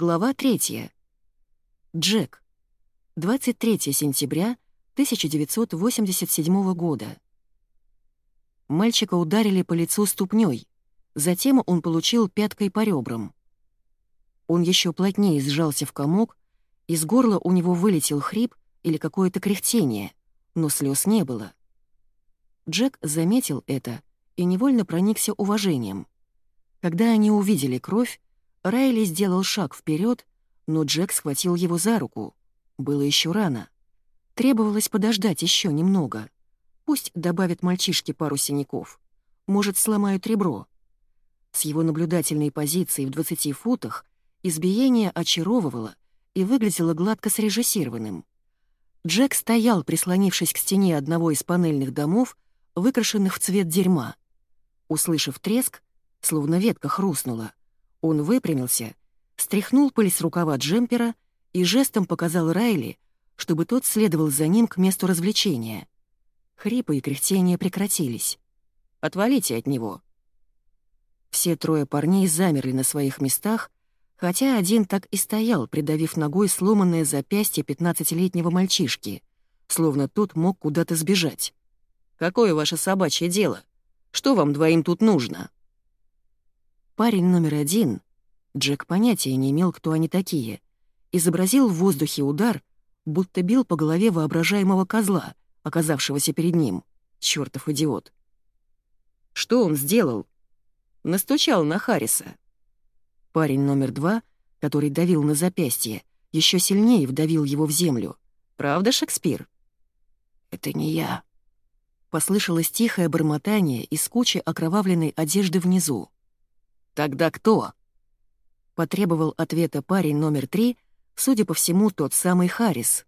Глава 3. Джек. 23 сентября 1987 года. Мальчика ударили по лицу ступней, затем он получил пяткой по ребрам. Он еще плотнее сжался в комок, из горла у него вылетел хрип или какое-то кряхтение, но слез не было. Джек заметил это и невольно проникся уважением. Когда они увидели кровь, Райли сделал шаг вперед, но Джек схватил его за руку. Было еще рано. Требовалось подождать еще немного. Пусть добавят мальчишке пару синяков. Может, сломают ребро. С его наблюдательной позиции в 20 футах избиение очаровывало и выглядело гладко срежиссированным. Джек стоял, прислонившись к стене одного из панельных домов, выкрашенных в цвет дерьма. Услышав треск, словно ветка хрустнула, он выпрямился, стряхнул пыль с рукава джемпера и жестом показал Райли, чтобы тот следовал за ним к месту развлечения. Хрипы и кряхтения прекратились. «Отвалите от него!» Все трое парней замерли на своих местах, хотя один так и стоял, придавив ногой сломанное запястье пятнадцатилетнего мальчишки, словно тот мог куда-то сбежать. «Какое ваше собачье дело? Что вам двоим тут нужно?» Парень номер один, Джек понятия не имел, кто они такие, изобразил в воздухе удар, будто бил по голове воображаемого козла, оказавшегося перед ним. Чёртов идиот. Что он сделал? Настучал на Харриса. Парень номер два, который давил на запястье, еще сильнее вдавил его в землю. Правда, Шекспир? «Это не я», — послышалось тихое бормотание из кучи окровавленной одежды внизу. «Тогда кто?» Потребовал ответа парень номер три, судя по всему, тот самый Харрис.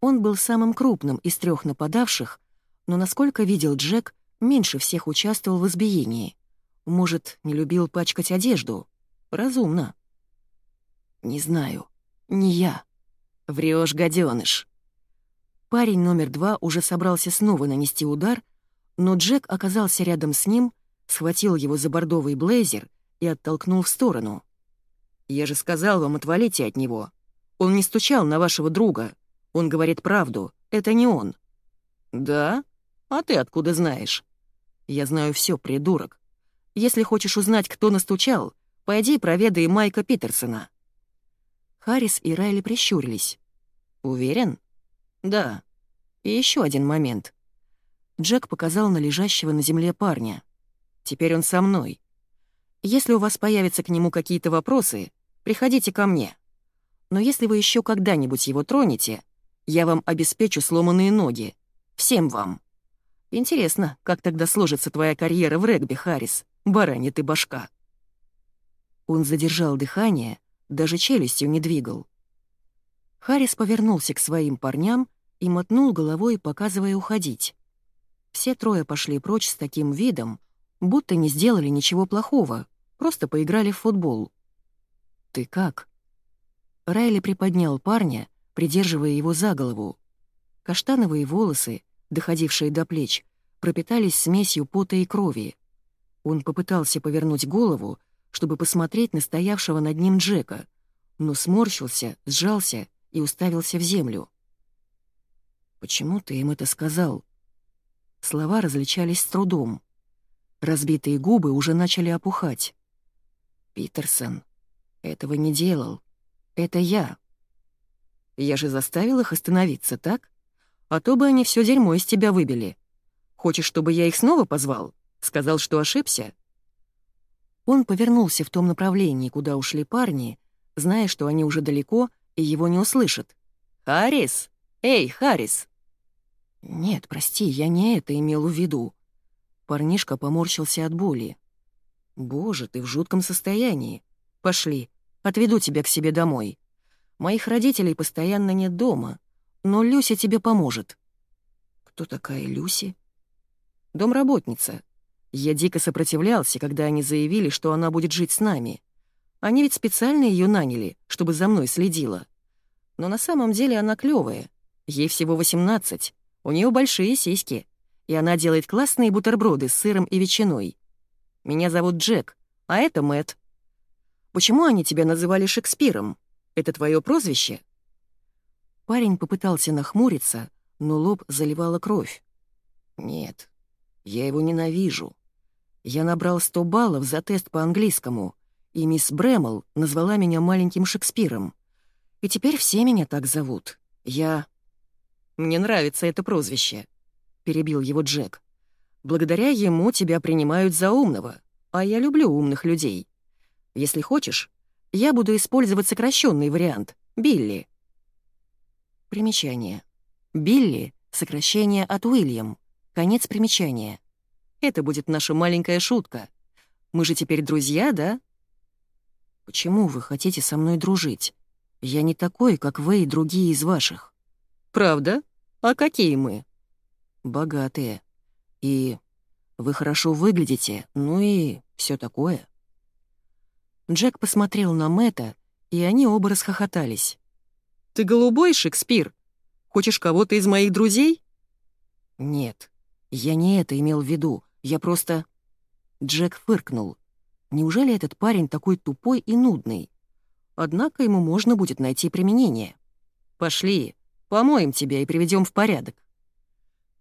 Он был самым крупным из трех нападавших, но, насколько видел Джек, меньше всех участвовал в избиении. Может, не любил пачкать одежду? Разумно. «Не знаю. Не я. Врёшь, гадёныш». Парень номер два уже собрался снова нанести удар, но Джек оказался рядом с ним, схватил его за бордовый блейзер и оттолкнул в сторону. «Я же сказал вам, отвалите от него. Он не стучал на вашего друга. Он говорит правду. Это не он». «Да? А ты откуда знаешь?» «Я знаю все, придурок. Если хочешь узнать, кто настучал, пойди проведай Майка Питерсона». Харрис и Райли прищурились. «Уверен?» «Да. И еще один момент». Джек показал на лежащего на земле парня. «Теперь он со мной. Если у вас появятся к нему какие-то вопросы, приходите ко мне. Но если вы еще когда-нибудь его тронете, я вам обеспечу сломанные ноги. Всем вам. Интересно, как тогда сложится твоя карьера в регби, Харрис, баранья ты башка». Он задержал дыхание, даже челюстью не двигал. Харрис повернулся к своим парням и мотнул головой, показывая уходить. Все трое пошли прочь с таким видом, будто не сделали ничего плохого, просто поиграли в футбол. «Ты как?» Райли приподнял парня, придерживая его за голову. Каштановые волосы, доходившие до плеч, пропитались смесью пота и крови. Он попытался повернуть голову, чтобы посмотреть на стоявшего над ним Джека, но сморщился, сжался и уставился в землю. «Почему ты им это сказал?» Слова различались с трудом. Разбитые губы уже начали опухать. «Питерсон этого не делал. Это я. Я же заставил их остановиться, так? А то бы они все дерьмо из тебя выбили. Хочешь, чтобы я их снова позвал? Сказал, что ошибся?» Он повернулся в том направлении, куда ушли парни, зная, что они уже далеко и его не услышат. «Харрис! Эй, Харрис!» «Нет, прости, я не это имел в виду», Парнишка поморщился от боли. «Боже, ты в жутком состоянии. Пошли, отведу тебя к себе домой. Моих родителей постоянно нет дома, но Люся тебе поможет». «Кто такая Люси?» «Домработница. Я дико сопротивлялся, когда они заявили, что она будет жить с нами. Они ведь специально ее наняли, чтобы за мной следила. Но на самом деле она клевая. Ей всего 18, у нее большие сиськи и она делает классные бутерброды с сыром и ветчиной. Меня зовут Джек, а это Мэт. Почему они тебя называли Шекспиром? Это твое прозвище?» Парень попытался нахмуриться, но лоб заливала кровь. «Нет, я его ненавижу. Я набрал 100 баллов за тест по английскому, и мисс Брэмл назвала меня маленьким Шекспиром. И теперь все меня так зовут. Я...» «Мне нравится это прозвище», — перебил его Джек. «Благодаря ему тебя принимают за умного, а я люблю умных людей. Если хочешь, я буду использовать сокращенный вариант — Билли». Примечание. Билли — сокращение от Уильям. Конец примечания. Это будет наша маленькая шутка. Мы же теперь друзья, да? Почему вы хотите со мной дружить? Я не такой, как вы и другие из ваших. Правда? А какие мы? Богатые. И вы хорошо выглядите, ну и все такое. Джек посмотрел на Мэтта, и они оба расхохотались. «Ты голубой, Шекспир? Хочешь кого-то из моих друзей?» «Нет, я не это имел в виду. Я просто...» Джек фыркнул. «Неужели этот парень такой тупой и нудный? Однако ему можно будет найти применение. Пошли, помоем тебя и приведем в порядок».